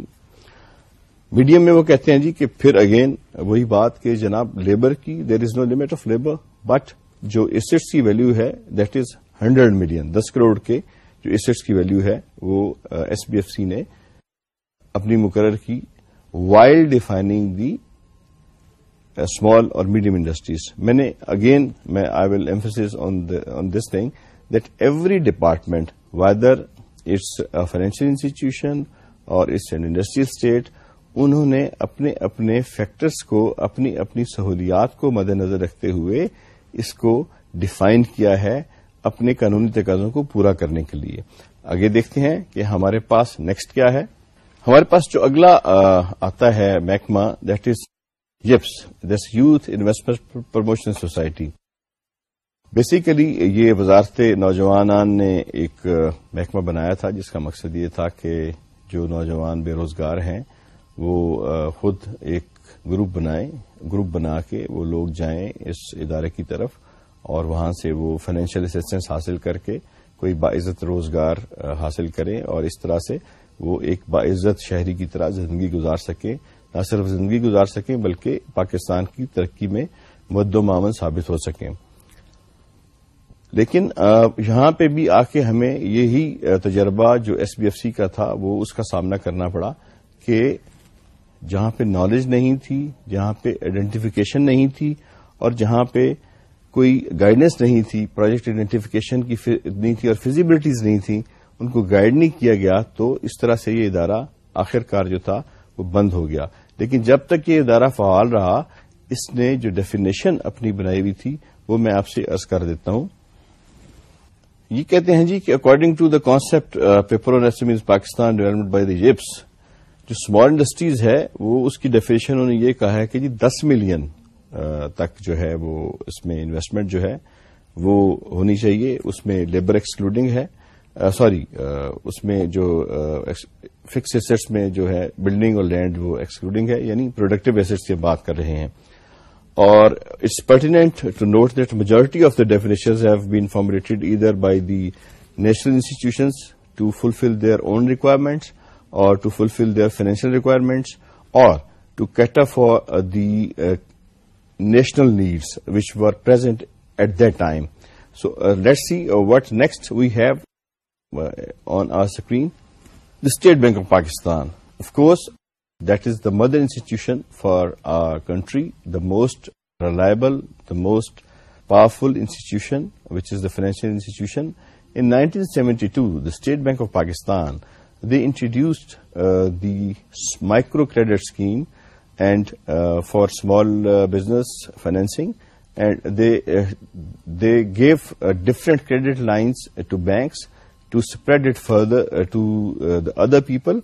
میڈیم میں وہ کہتے ہیں جی کہ پھر اگین وہی بات کہ جناب لیبر کی there is no limit of labour but جو ایسٹس کی ویلو ہے دیٹ از ہنڈریڈ ملین دس کروڑ کے جو ایسٹس کی ویلو ہے وہ ایس بی ایف سی نے اپنی مقرر کی وائل ڈیفائنگ دی اسمال اور میڈیم انڈسٹریز میں نے اگین میں I will emphasise on this thing that every department whether it's financial institution اور اٹس اینڈ انڈسٹریل اسٹیٹ انہوں نے اپنے اپنے فیکٹرس کو اپنی اپنی سہولیات کو مد نظر رکھتے ہوئے اس کو ڈیفائن کیا ہے اپنے قانونی تقاضوں کو پورا کرنے کے لیے آگے دیکھتے ہیں کہ ہمارے پاس نیکسٹ کیا ہے ہمارے پاس جو اگلا آتا ہے محکمہ that is YIPS this youth investment promotion society basically یہ وزارت نوجوان نے ایک محکمہ بنایا تھا جس کا مقصد یہ تھا کہ جو نوجوان بے روزگار ہیں وہ خود ایک گروپ بنائیں گروپ بنا کے وہ لوگ جائیں اس ادارے کی طرف اور وہاں سے وہ فائنینشیل اسسٹینس حاصل کر کے کوئی باعزت روزگار حاصل کریں اور اس طرح سے وہ ایک باعزت شہری کی طرح زندگی گزار سکیں نہ صرف زندگی گزار سکیں بلکہ پاکستان کی ترقی میں مد و معاون ثابت ہو سکیں لیکن یہاں پہ بھی آ کے ہمیں یہی تجربہ جو ایس بی ایف سی کا تھا وہ اس کا سامنا کرنا پڑا کہ جہاں پہ نالج نہیں تھی جہاں پہ آئیڈینٹیفکیشن نہیں تھی اور جہاں پہ کوئی گائیڈنس نہیں تھی پروجیکٹ آئیڈینٹیفکیشن کی نہیں تھی اور فیزیبلٹیز نہیں تھی ان کو گائیڈ نہیں کیا گیا تو اس طرح سے یہ ادارہ آخر کار جو تھا وہ بند ہو گیا لیکن جب تک یہ ادارہ فعال رہا اس نے جو ڈیفینیشن اپنی بنائی ہوئی تھی وہ میں آپ سے ارض کر دیتا ہوں یہ کہتے ہیں جی کہ according to the concept paper on Pakistan development by the YIPS جو اسمال انڈسٹریز ہے وہ اس کی ڈیفینیشن انہوں نے یہ کہا ہے کہ جی دس ملین تک جو ہے وہ اس میں انویسٹمنٹ جو ہے وہ ہونی چاہیے اس میں لیبر ایکسکلوڈنگ ہے سوری اس میں جو فکس ایسٹس میں جو ہے بلڈنگ اور لینڈ وہ ایکسکلوڈنگ ہے یعنی پروڈکٹیو ایسٹس کی بات کر رہے ہیں اور it's to note that majority of the definitions have been formulated ادھر by the national institutions to fulfil their own requirements or to fulfill their financial requirements, or to cater for uh, the uh, national needs which were present at that time. So uh, let's see what next we have on our screen. The State Bank of Pakistan, of course, that is the mother institution for our country, the most reliable, the most powerful institution, which is the financial institution. In 1972, the State Bank of Pakistan they introduced uh, the microcredit scheme and uh, for small uh, business financing, and they gave different credit lines to banks to spread it further to the other people.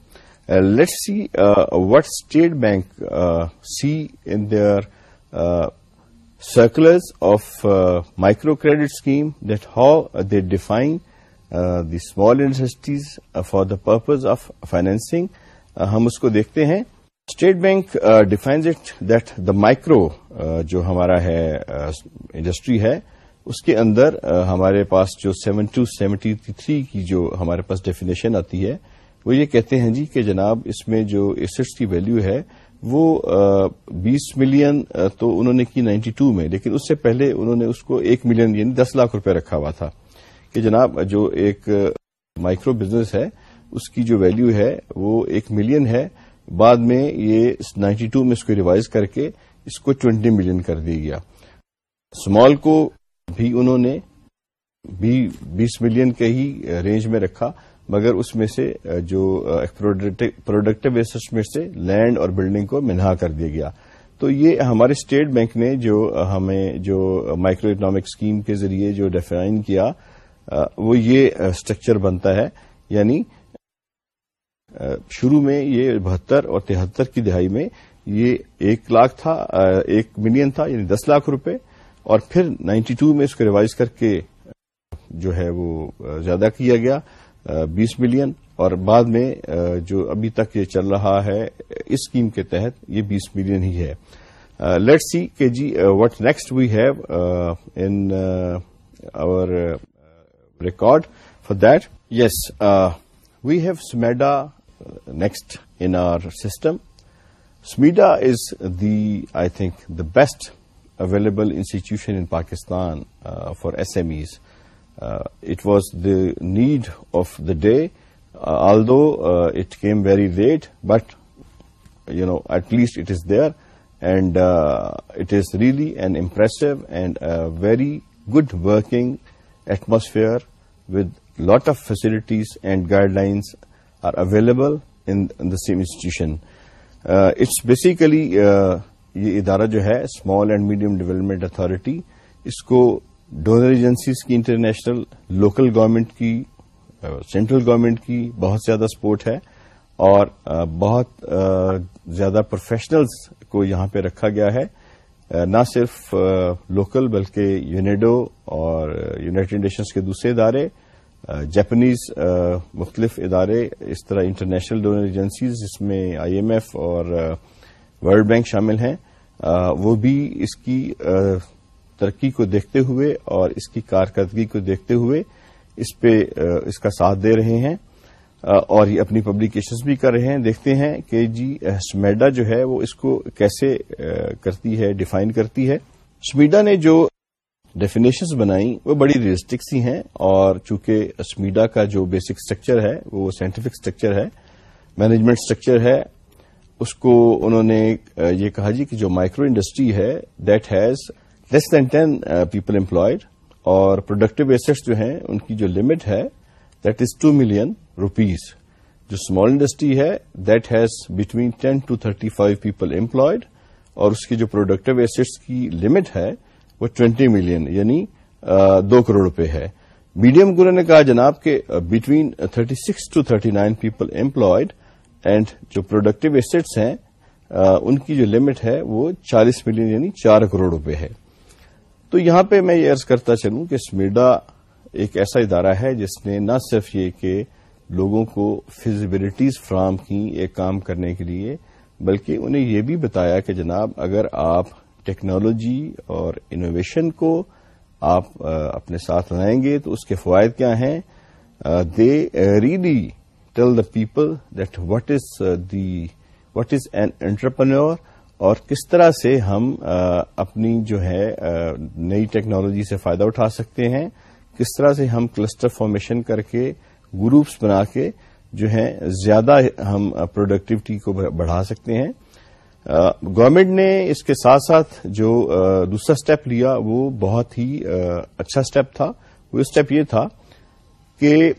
Let's see what State Bank see in their circulars of microcredit scheme, that how they define the small industries for the purpose of financing ہم اس کو دیکھتے ہیں state bank defines it that the micro جو ہمارا ہے industry uh, ہے اس کے اندر uh, ہمارے پاس جو سیون ٹو سیونٹی تھری کی جو ہمارے پاس ڈیفینیشن آتی ہے وہ یہ کہتے ہیں جی کہ جناب اس میں جو ایسٹس کی ویلو ہے وہ uh, بیس ملین تو انہوں نے کی نائنٹی ٹو میں لیکن اس سے پہلے انہوں نے اس کو ایک ملین یعنی دس لاکھ روپے رکھا ہوا تھا کہ جناب جو ایک مائکرو بزنس ہے اس کی جو ویلیو ہے وہ ایک ملین ہے بعد میں یہ نائنٹی ٹو میں اس کو ریوائز کر کے اس کو ٹوینٹی ملین کر دیا گیا سمال کو بھی انہوں نے بھی بیس ملین کے ہی رینج میں رکھا مگر اس میں سے جو پروڈکٹیو ریسمیٹ سے لینڈ اور بلڈنگ کو منہا کر دیا گیا تو یہ ہمارے اسٹیٹ بینک نے جو ہمیں جو مائکرو اکنامک اسکیم کے ذریعے جو ڈیفائن کیا وہ یہ اسٹرکچر بنتا ہے یعنی شروع میں یہ بہتر اور تہتر کی دہائی میں یہ ایک لاکھ تھا ایک ملین تھا یعنی دس لاکھ روپے اور پھر نائنٹی ٹو میں اس کو ریوائز کر کے جو ہے وہ زیادہ کیا گیا بیس ملین اور بعد میں جو ابھی تک یہ چل رہا ہے اس سکیم کے تحت یہ بیس ملین ہی ہے لیٹ سی کہ جی what next we have in اور record for that. Yes, uh, we have SMEDA uh, next in our system. SMEDA is the, I think, the best available institution in Pakistan uh, for SMEs. It was the need of the day, although it came very late, but you know, at least it is there, and it is really an impressive and a very good working atmosphere with lot of facilities and guidelines are available in this institution it's basically یہ ادارہ جو ہے small and medium development authority اس کو donor agencies کی international local government کی central government کی بہت زیادہ سپورٹ ہے اور بہت زیادہ پروفیشنلز کو یہاں پہ رکھا گیا ہے نہ صرف لوکل بلکہ یونیڈو اور یونائٹڈ نیشنز کے دوسرے ادارے جیپنیز مختلف ادارے اس طرح انٹرنیشنل ڈونر ایجنسیز جس میں آئی ایم ایف اور ورلڈ بینک شامل ہیں وہ بھی اس کی ترقی کو دیکھتے ہوئے اور اس کی کارکردگی کو دیکھتے ہوئے اس اس پہ کا ساتھ دے رہے ہیں اور یہ اپنی پبلیکیشنز بھی کر رہے ہیں دیکھتے ہیں کہ جی سمیڈا جو ہے وہ اس کو کیسے کرتی ہے ڈیفائن کرتی ہے سمیڈا نے جو ڈیفینیشنز بنائی وہ بڑی ریلسٹک سی ہیں اور چونکہ اسمیڈا کا جو بیسک اسٹرکچر ہے وہ سائنٹفک اسٹرکچر ہے مینجمنٹ اسٹرکچر ہے اس کو انہوں نے یہ کہا جی کہ جو مائکرو انڈسٹری ہے that has less than ten people employed اور پروڈکٹیو ایسٹس جو ہیں ان کی جو لمٹ ہے that is two million rupees جو اسمال انڈسٹری ہے that has between ten to thirty five people employed اور اس کی جو پروڈکٹیو ایسٹس کی لمٹ ہے وہ ٹوینٹی ملین یعنی دو کروڑ روپے ہے میڈیم گرو نے کہا جناب کہ between thirty six to thirty nine people employed and جو پروڈکٹیو اسٹیٹس ہیں ان کی جو لمٹ ہے وہ چالیس ملین یعنی چار کروڑ روپے ہے تو یہاں پہ میں یہ عرض کرتا چلوں کہ اسمیڈا ایک ایسا ادارہ ہے جس نے نہ صرف یہ کہ لوگوں کو فزیبلٹیز فراہم کی ایک کام کرنے کے لیے بلکہ انہیں یہ بھی بتایا کہ جناب اگر آپ ٹیکنالوجی اور انوویشن کو آپ اپنے ساتھ لائیں گے تو اس کے فوائد کیا ہیں they really tell the people that what is the what is an entrepreneur اور کس طرح سے ہم اپنی جو ہے نئی ٹیکنالوجی سے فائدہ اٹھا سکتے ہیں کس طرح سے ہم کلسٹر فارمیشن کر کے گروپس بنا کے جو ہے زیادہ ہم پروڈکٹیوٹی کو بڑھا سکتے ہیں گورنمنٹ نے اس کے ساتھ ساتھ جو دوسرا سٹیپ لیا وہ بہت ہی اچھا سٹیپ تھا وہ سٹیپ یہ تھا کہ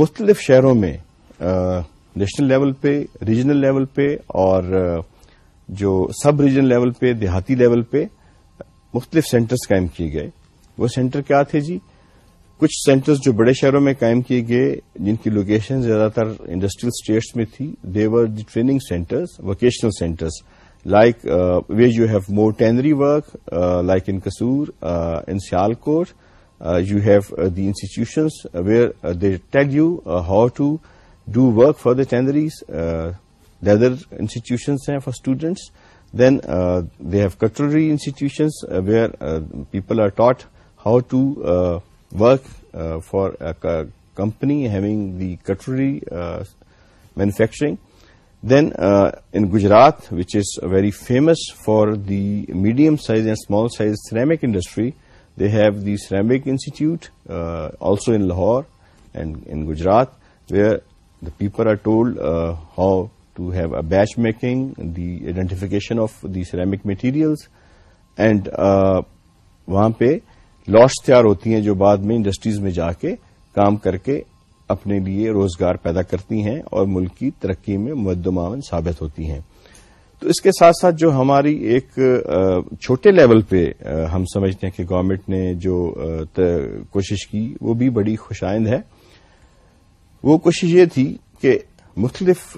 مختلف شہروں میں نیشنل لیول پہ ریجنل لیول پہ اور جو سب ریجنل لیول پہ دیہاتی لیول پہ مختلف سینٹرز قائم کیے گئے وہ سینٹر کیا تھے جی کچھ سینٹرز جو بڑے شہروں میں قائم کیے گئے جن کی لوکیشن زیادہ تر انڈسٹریل اسٹیٹس میں تھی the the training centres vocational centres like we you have more tannery work like in Kasur in Sialkot you have the institutions where they tell you how to do work for the tanneries other institutions ہیں for students then they have cutter institutions where people are taught how to work for company having the cutlery manufacturing then in Gujrat which is very famous for the medium size and small size ceramic industry they have the ceramic institute also in Lahore and in Gujrat where the people are told how to have a batch making the identification of the ceramic material and وہاں پہ lots تیار ہوتی ہیں جو بعد میں industries میں جا کے کام کر کے اپنے لیے روزگار پیدا کرتی ہیں اور ملک کی ترقی میں مدم ثابت ہوتی ہیں تو اس کے ساتھ ساتھ جو ہماری ایک چھوٹے لیول پہ ہم سمجھتے ہیں کہ گورنمنٹ نے جو کوشش کی وہ بھی بڑی خوشائند ہے وہ کوشش یہ تھی کہ مختلف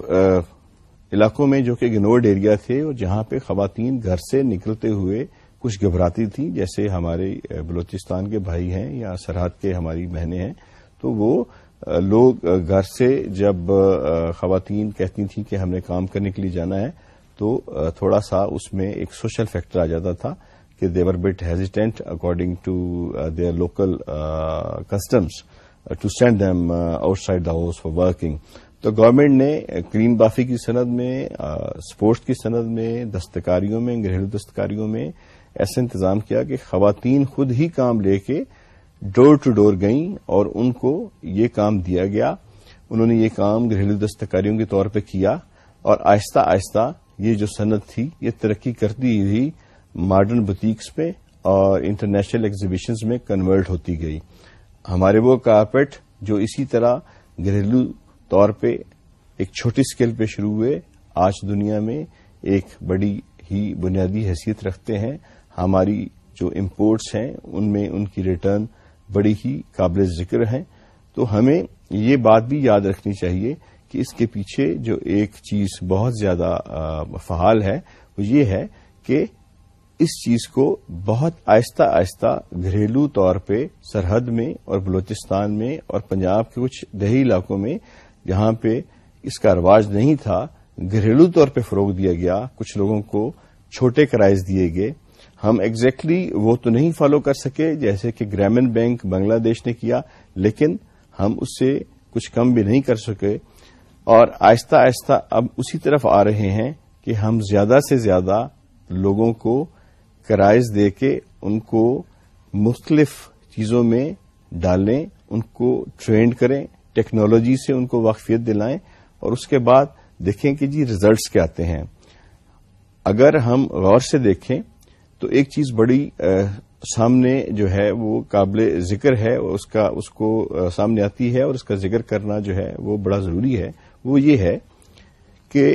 علاقوں میں جو کہ اگنورڈ ایریا تھے اور جہاں پہ خواتین گھر سے نکلتے ہوئے کچھ گھبراتی تھیں جیسے ہمارے بلوچستان کے بھائی ہیں یا سرحد کے ہماری بہنیں ہیں تو وہ لوگ گھر سے جب خواتین کہتی تھیں کہ ہم نے کام کرنے کے لیے جانا ہے تو تھوڑا سا اس میں ایک سوشل فیکٹر آ جاتا تھا کہ they were but hesitant according to their local customs to send them outside the house for working تو گورنمنٹ نے کریم بافی کی سند میں اسپورٹس کی سند میں دستکاریوں میں گھریلو دستکاریوں میں ایسا انتظام کیا کہ خواتین خود ہی کام لے کے ڈور ٹو ڈور گئیں اور ان کو یہ کام دیا گیا انہوں نے یہ کام گھریلو دستکاریوں کے طور پہ کیا اور آہستہ آہستہ یہ جو صنعت تھی یہ ترقی کرتی ہوئی ماڈرن بوتیکس میں اور انٹرنیشنل ایگزیبیشنز میں کنورٹ ہوتی گئی ہمارے وہ کارپیٹ جو اسی طرح گھریلو طور پہ ایک چھوٹی اسکیل پہ شروع ہوئے آج دنیا میں ایک بڑی ہی بنیادی حیثیت رکھتے ہیں ہماری جو امپورٹس ہیں ان میں ان کی ریٹرن بڑی ہی قابل ذکر ہیں تو ہمیں یہ بات بھی یاد رکھنی چاہیے کہ اس کے پیچھے جو ایک چیز بہت زیادہ فعال ہے وہ یہ ہے کہ اس چیز کو بہت آہستہ آہستہ گھریلو طور پہ سرحد میں اور بلوچستان میں اور پنجاب کے کچھ دیہی علاقوں میں جہاں پہ اس کا رواج نہیں تھا گھریلو طور پہ فروغ دیا گیا کچھ لوگوں کو چھوٹے کرائز دیے گئے ہم ایگزیکٹلی exactly وہ تو نہیں فالو کر سکے جیسے کہ گرامین بینک بنگلہ دیش نے کیا لیکن ہم اس سے کچھ کم بھی نہیں کر سکے اور آہستہ آہستہ اب اسی طرف آ رہے ہیں کہ ہم زیادہ سے زیادہ لوگوں کو کرائز دے کے ان کو مختلف چیزوں میں ڈالیں ان کو ٹرینڈ کریں ٹیکنالوجی سے ان کو واقفیت دلائیں اور اس کے بعد دیکھیں کہ جی ریزلٹس کیا آتے ہیں اگر ہم غور سے دیکھیں تو ایک چیز بڑی سامنے جو ہے وہ قابل ذکر ہے اس اس کا کو سامنے آتی ہے اور اس کا ذکر کرنا جو ہے وہ بڑا ضروری ہے وہ یہ ہے کہ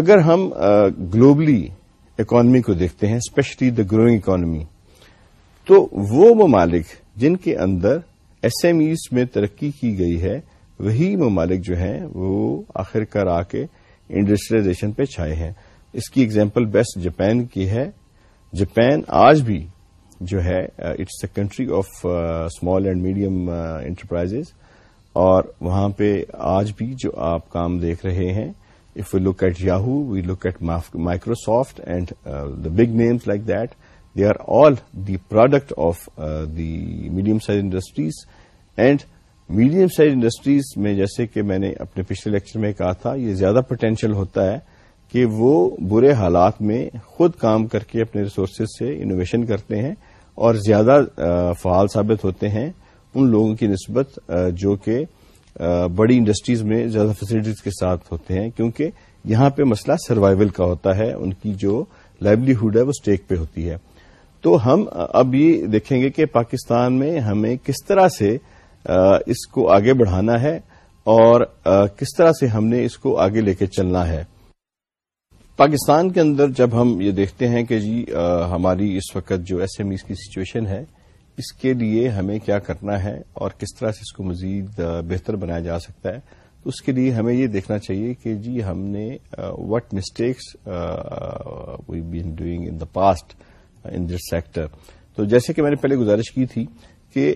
اگر ہم گلوبلی اکانومی کو دیکھتے ہیں اسپیشلی دا گروئنگ اکانومی تو وہ ممالک جن کے اندر ایس ایم ایز میں ترقی کی گئی ہے وہی ممالک جو ہیں وہ آخر کار آ کے انڈسٹریلائزیشن پہ چھائے ہیں اس کی اگزامپل بیسٹ جاپان کی ہے جاپان آج بھی جو ہے it's a country of small and medium enterprise اور وہاں پہ آج بھی جو آپ کام دیکھ رہے ہیں if you look at Yahoo we look at Microsoft and the big names like that they are all the product of the medium size industries and medium size industries میں جیسے کہ میں نے اپنے پچھلے لیکچر میں کہا تھا یہ زیادہ پوٹینشیل ہوتا ہے کہ وہ برے حالات میں خود کام کر کے اپنے ریسورسز سے انوویشن کرتے ہیں اور زیادہ فعال ثابت ہوتے ہیں ان لوگوں کی نسبت جو کہ بڑی انڈسٹریز میں زیادہ فیسلٹیز کے ساتھ ہوتے ہیں کیونکہ یہاں پہ مسئلہ سروائیول کا ہوتا ہے ان کی جو لائولیہڈ ہے وہ اسٹیک پہ ہوتی ہے تو ہم اب یہ دیکھیں گے کہ پاکستان میں ہمیں کس طرح سے اس کو آگے بڑھانا ہے اور کس طرح سے ہم نے اس کو آگے لے کے چلنا ہے پاکستان کے اندر جب ہم یہ دیکھتے ہیں کہ جی ہماری اس وقت جو ایس ایم ایز کی سچویشن ہے اس کے لیے ہمیں کیا کرنا ہے اور کس طرح سے اس کو مزید بہتر بنایا جا سکتا ہے تو اس کے لیے ہمیں یہ دیکھنا چاہیے کہ جی ہم نے what mistakes we been doing in the past in this sector تو جیسے کہ میں نے پہلے گزارش کی تھی کہ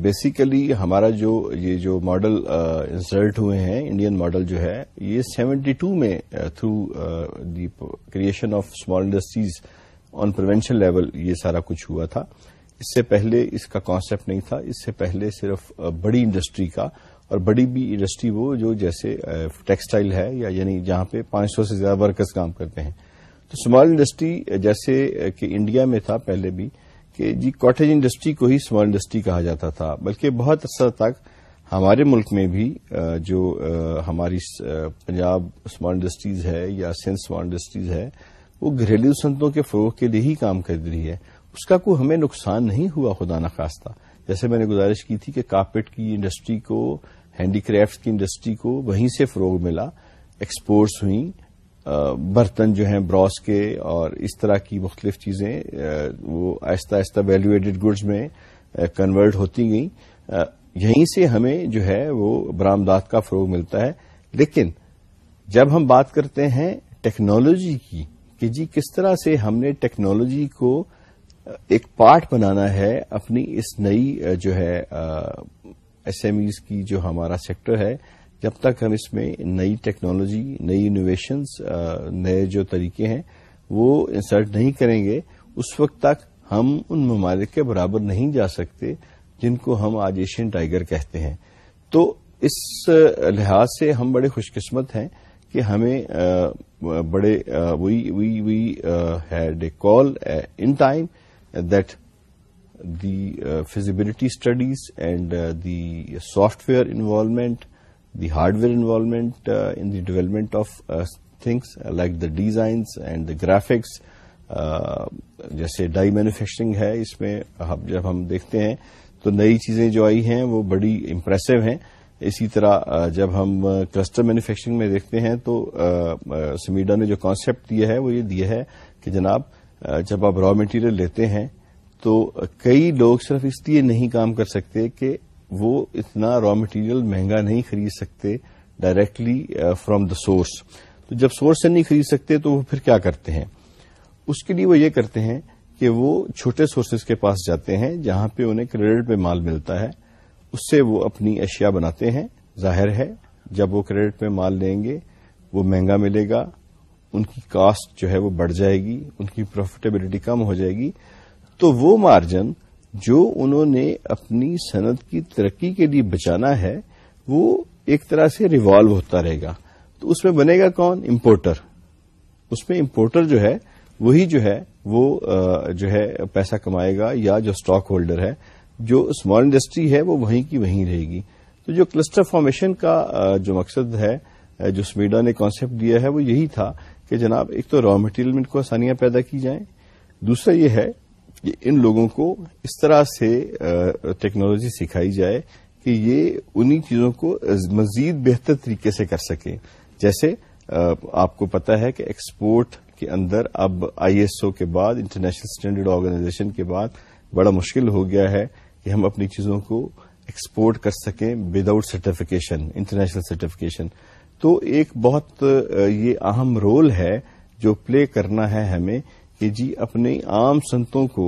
بیسیکلی ہمارا جو یہ جو ماڈل انسرٹ ہوئے ہیں انڈین ماڈل جو ہے یہ سیونٹی ٹو میں through the creation of small industries on provincial level یہ سارا کچھ ہوا تھا اس سے پہلے اس کا کانسیپٹ نہیں تھا اس سے پہلے صرف بڑی انڈسٹری کا اور بڑی بھی انڈسٹری وہ جو جیسے ٹیکسٹائل ہے یا یعنی جہاں پہ پانچ سو سے زیادہ ورکرز کام کرتے ہیں تو اسمال انڈسٹری جیسے کہ انڈیا میں تھا پہلے بھی کہ جی کاٹیج انڈسٹری کو ہی اسمال انڈسٹری کہا جاتا تھا بلکہ بہت عرصہ تک ہمارے ملک میں بھی جو ہماری پنجاب اسمال انڈسٹریز ہے یا سندھ سمال انڈسٹریز ہے وہ گھریلو سنتوں کے فروغ کے لیے ہی کام کر رہی ہے اس کا کوئی ہمیں نقصان نہیں ہوا خدا نخواستہ جیسے میں نے گزارش کی تھی کہ کاپیٹ کی انڈسٹری کو ہینڈی کرافٹ کی انڈسٹری کو وہیں سے فروغ ملا ایکسپورٹس ہوئیں برتن جو ہیں براس کے اور اس طرح کی مختلف چیزیں وہ آہستہ آہستہ ویلو ایڈڈ گڈز میں کنورٹ ہوتی گئیں یہیں سے ہمیں جو ہے وہ برآمدات کا فروغ ملتا ہے لیکن جب ہم بات کرتے ہیں ٹیکنالوجی کی کہ جی کس طرح سے ہم نے ٹیکنالوجی کو ایک پارٹ بنانا ہے اپنی اس نئی جو ہے ایس ایم ایز کی جو ہمارا سیکٹر ہے جب تک ہم اس میں نئی ٹیکنالوجی نئی انوویشنز نئے جو طریقے ہیں وہ انسرٹ نہیں کریں گے اس وقت تک ہم ان ممالک کے برابر نہیں جا سکتے جن کو ہم آج ایشین ٹائیگر کہتے ہیں تو اس لحاظ سے ہم بڑے خوش قسمت ہیں کہ ہمیں بڑے we had a call in time that the feasibility studies and the software involvement the hardware involvement in the development of things like the designs and the graphics جیسے ڈائی مینوفیکچرنگ ہے اس میں جب ہم دیکھتے ہیں تو نئی چیزیں جو آئی ہیں وہ بڑی امپریسو ہیں اسی طرح جب ہم کلسٹر مینوفیکچرنگ میں دیکھتے ہیں تو سمیڈا نے جو کانسیپٹ دیا ہے وہ یہ دیا ہے کہ جناب جب آپ را مٹیریل لیتے ہیں تو کئی لوگ صرف اس لیے نہیں کام کر سکتے کہ وہ اتنا را مٹیریل مہنگا نہیں خرید سکتے ڈائریکٹلی فرام دا سورس تو جب سورس سے نہیں خرید سکتے تو وہ پھر کیا کرتے ہیں اس کے لیے وہ یہ کرتے ہیں کہ وہ چھوٹے سورسز کے پاس جاتے ہیں جہاں پہ انہیں کریڈٹ پہ مال ملتا ہے اس سے وہ اپنی اشیاء بناتے ہیں ظاہر ہے جب وہ کریڈٹ پہ مال لیں گے وہ مہنگا ملے گا ان کی کاسٹ جو ہے وہ بڑھ جائے گی ان کی پروفیٹیبلٹی کم ہو جائے گی تو وہ مارجن جو انہوں نے اپنی صنعت کی ترقی کے لیے بچانا ہے وہ ایک طرح سے ریوالو ہوتا رہے گا تو اس میں بنے گا کون امپورٹر اس میں امپورٹر جو ہے وہی جو ہے وہ جو ہے پیسہ کمائے گا یا جو اسٹاک ہولڈر ہے جو اسمال انڈسٹری ہے وہ وہیں کی وہیں رہے گی تو جو کلسٹر فارمیشن کا جو مقصد ہے جو سمیڈا نے کانسیپٹ دیا ہے وہ یہی تھا کہ جناب ایک تو را مٹیریل میں ان کو آسانیاں پیدا کی جائیں دوسرا یہ ہے ان لوگوں کو اس طرح سے ٹیکنالوجی سکھائی جائے کہ یہ انہی چیزوں کو مزید بہتر طریقے سے کر سکیں جیسے آپ کو پتا ہے کہ ایکسپورٹ کے اندر اب آئی ایس او کے بعد انٹرنیشنل اسٹینڈرڈ آرگنائزیشن کے بعد بڑا مشکل ہو گیا ہے کہ ہم اپنی چیزوں کو ایکسپورٹ کر سکیں وداؤٹ سرٹیفکیشن انٹرنیشنل سرٹیفکیشن تو ایک بہت یہ اہم رول ہے جو پلے کرنا ہے ہمیں کہ جی اپنے عام سنتوں کو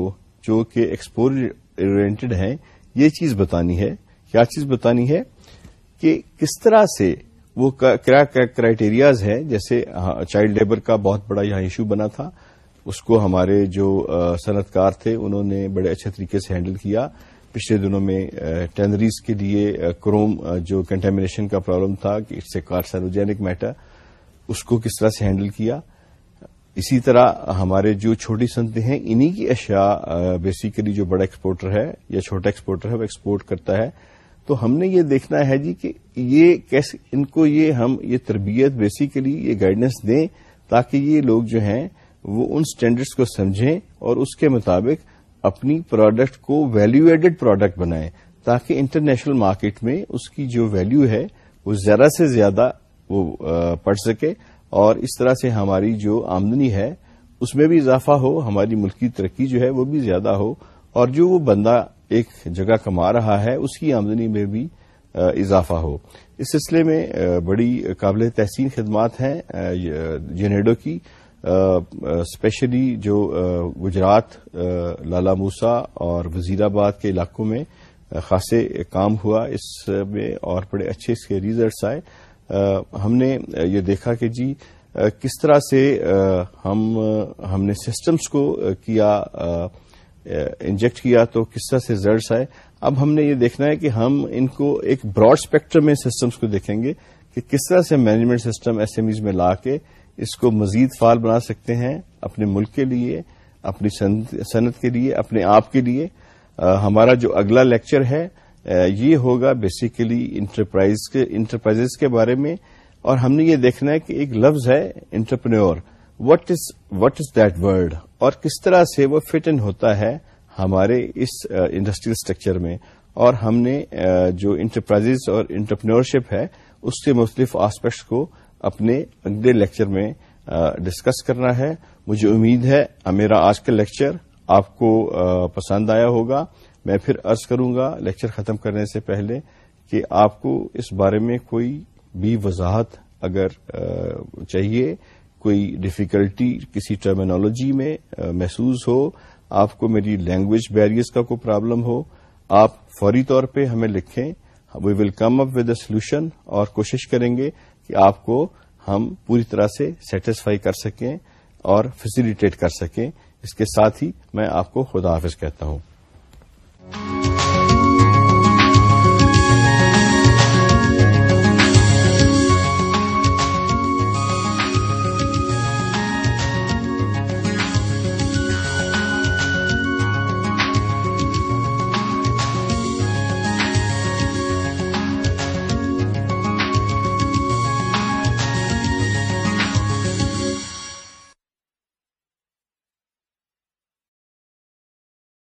جو کہ ایکسپورٹڈ ہیں یہ چیز بتانی ہے کیا چیز بتانی ہے کہ کس طرح سے وہ کرائیٹیریاز ہیں جیسے چائلڈ ہاں، لیبر کا بہت بڑا یہاں ایشو بنا تھا اس کو ہمارے جو صنعت کار تھے انہوں نے بڑے اچھے طریقے سے ہینڈل کیا پچھلے دنوں میں ٹینریز کے لیے کروم جو کنٹامنیشن کا پرابلم تھا کہ اٹس اے کارسینوجینک میٹر اس کو کس طرح سے ہینڈل کیا اسی طرح ہمارے جو چھوٹی صنعتیں ہیں انہی کی اشیاء بیسیکلی جو بڑا ایکسپورٹر ہے یا چھوٹا ایکسپورٹر ہے وہ ایکسپورٹ کرتا ہے تو ہم نے یہ دیکھنا ہے جی کہ یہ کیسے ان کو یہ ہم یہ تربیت بیسیکلی یہ گائیڈنس دیں تاکہ یہ لوگ جو ہیں وہ ان سٹینڈرڈز کو سمجھیں اور اس کے مطابق اپنی پروڈکٹ کو ویلیو ایڈڈ پروڈکٹ بنائیں تاکہ انٹرنیشنل مارکیٹ میں اس کی جو ویلیو ہے وہ زیادہ سے زیادہ وہ پڑ سکے اور اس طرح سے ہماری جو آمدنی ہے اس میں بھی اضافہ ہو ہماری ملکی ترقی جو ہے وہ بھی زیادہ ہو اور جو وہ بندہ ایک جگہ کما رہا ہے اس کی آمدنی میں بھی اضافہ ہو اس سلسلے میں بڑی قابل تحسین خدمات ہیں جنیڈو کی اسپیشلی جو گجرات لالا موسا اور وزیر آباد کے علاقوں میں خاصے کام ہوا اس میں اور بڑے اچھے اس کے ریزلٹس آئے ہم نے یہ دیکھا کہ جی کس طرح سے ہم ہم نے سسٹمز کو کیا انجیکٹ کیا تو کس طرح سے ریزرس آئے اب ہم نے یہ دیکھنا ہے کہ ہم ان کو ایک براڈ اسپیکٹر میں سسٹمز کو دیکھیں گے کہ کس طرح سے management system S M Es میں لا کے اس کو مزید فعال بنا سکتے ہیں اپنے ملک کے لیے اپنی صنعت کے لیے اپنے آپ کے لیے ہمارا جو اگلا لیکچر ہے یہ ہوگا بیسیکلی انٹرپرائز کے بارے میں اور ہم نے یہ دیکھنا ہے کہ ایک لفظ ہے entrepreneur what is what is that word اور کس طرح سے وہ فٹ ان ہوتا ہے ہمارے اس انڈسٹریل اسٹرکچر میں اور ہم نے جو انٹرپرائز اور انٹرپرنورشپ ہے اس کے مختلف آسپیکٹس کو اپنے اگلے لیکچر میں ڈسکس کرنا ہے مجھے امید ہے میرا آج کا لیکچر آپ کو پسند آیا ہوگا میں پھر ارض کروں گا لیکچر ختم کرنے سے پہلے کہ آپ کو اس بارے میں کوئی بھی وضاحت اگر چاہیے کوئی ڈفیکلٹی کسی ٹرمینالوجی میں محسوس ہو آپ کو میری لینگویج بیریئرز کا کوئی پرابلم ہو آپ فوری طور پہ ہمیں لکھیں we will come up with a solution اور کوشش کریں گے کہ آپ کو ہم پوری طرح سے سیٹسفائی کر سکیں اور فیسیلیٹیٹ کر سکیں اس کے ساتھ ہی میں آپ کو خدا حافظ کہتا ہوں Thank you.